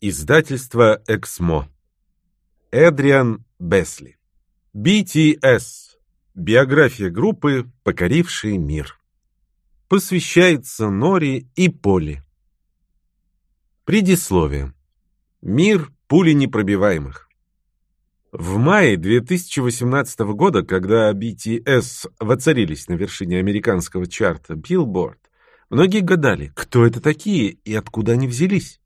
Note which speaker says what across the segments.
Speaker 1: Издательство «Эксмо». Эдриан Бесли. BTS. Биография группы, покорившей мир. Посвящается Нори и Поли. Предисловие. Мир пули непробиваемых. В мае 2018 года, когда BTS воцарились на вершине американского чарта Billboard, многие гадали, кто это такие и откуда они взялись.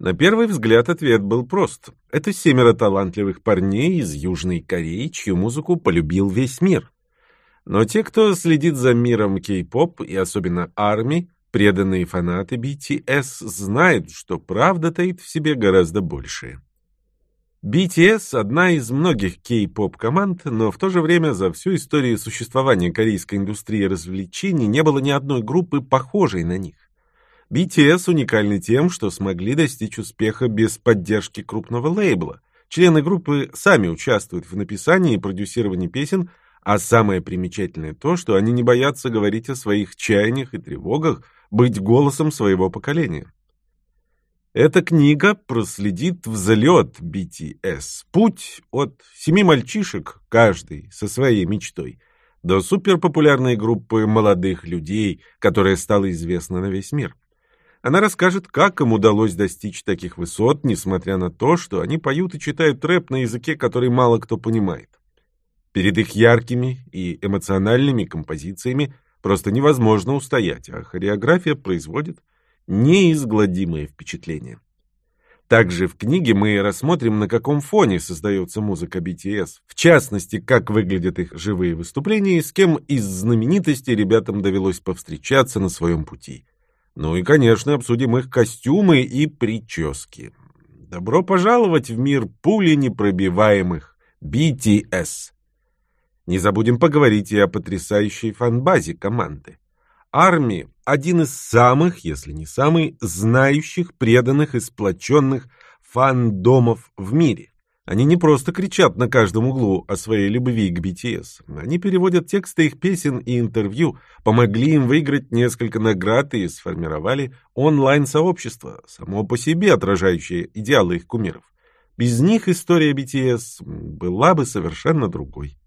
Speaker 1: На первый взгляд ответ был прост. Это семеро талантливых парней из Южной Кореи, чью музыку полюбил весь мир. Но те, кто следит за миром кей-поп и особенно арми, преданные фанаты BTS, знают, что правда таит в себе гораздо большее. BTS – одна из многих кей-поп команд, но в то же время за всю историю существования корейской индустрии развлечений не было ни одной группы, похожей на них. BTS уникальны тем, что смогли достичь успеха без поддержки крупного лейбла. Члены группы сами участвуют в написании и продюсировании песен, а самое примечательное то, что они не боятся говорить о своих чаяниях и тревогах, быть голосом своего поколения. Эта книга проследит взлет BTS, путь от семи мальчишек, каждый со своей мечтой, до суперпопулярной группы молодых людей, которая стала известна на весь мир. Она расскажет, как им удалось достичь таких высот, несмотря на то, что они поют и читают рэп на языке, который мало кто понимает. Перед их яркими и эмоциональными композициями просто невозможно устоять, а хореография производит неизгладимое впечатление. Также в книге мы рассмотрим, на каком фоне создается музыка BTS, в частности, как выглядят их живые выступления и с кем из знаменитостей ребятам довелось повстречаться на своем пути. Ну и, конечно, обсудим их костюмы и прически. Добро пожаловать в мир пули непробиваемых BTS. Не забудем поговорить и о потрясающей фанбазе команды. Арми – один из самых, если не самый, знающих, преданных и сплоченных фандомов в мире. Они не просто кричат на каждом углу о своей любви к BTS. Они переводят тексты их песен и интервью, помогли им выиграть несколько наград и сформировали онлайн-сообщество, само по себе отражающее идеалы их кумиров. Без них история BTS была бы совершенно другой.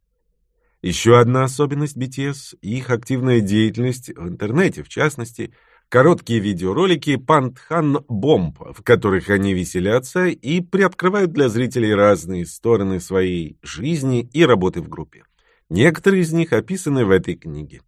Speaker 1: Еще одна особенность BTS – их активная деятельность в интернете, в частности – Короткие видеоролики «Пантхан Бомб», в которых они веселятся и приоткрывают для зрителей разные стороны своей жизни и работы в группе. Некоторые из них описаны в этой книге.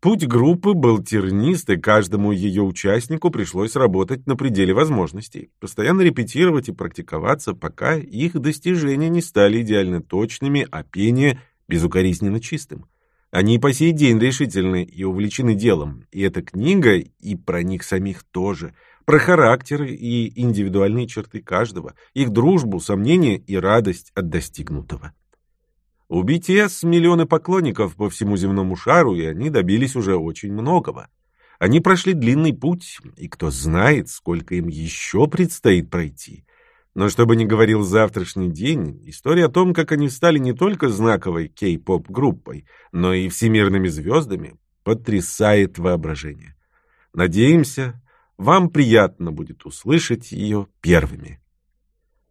Speaker 1: Путь группы был тернист, и каждому ее участнику пришлось работать на пределе возможностей, постоянно репетировать и практиковаться, пока их достижения не стали идеально точными, а пение безукоризненно чистым. Они по сей день решительны и увлечены делом, и эта книга, и про них самих тоже, про характеры и индивидуальные черты каждого, их дружбу, сомнения и радость от достигнутого. У BTS миллионы поклонников по всему земному шару, и они добились уже очень многого. Они прошли длинный путь, и кто знает, сколько им еще предстоит пройти. Но что бы ни говорил завтрашний день, история о том, как они стали не только знаковой кей-поп-группой, но и всемирными звездами, потрясает воображение. Надеемся, вам приятно будет услышать ее первыми.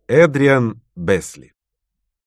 Speaker 1: Эдриан Бесли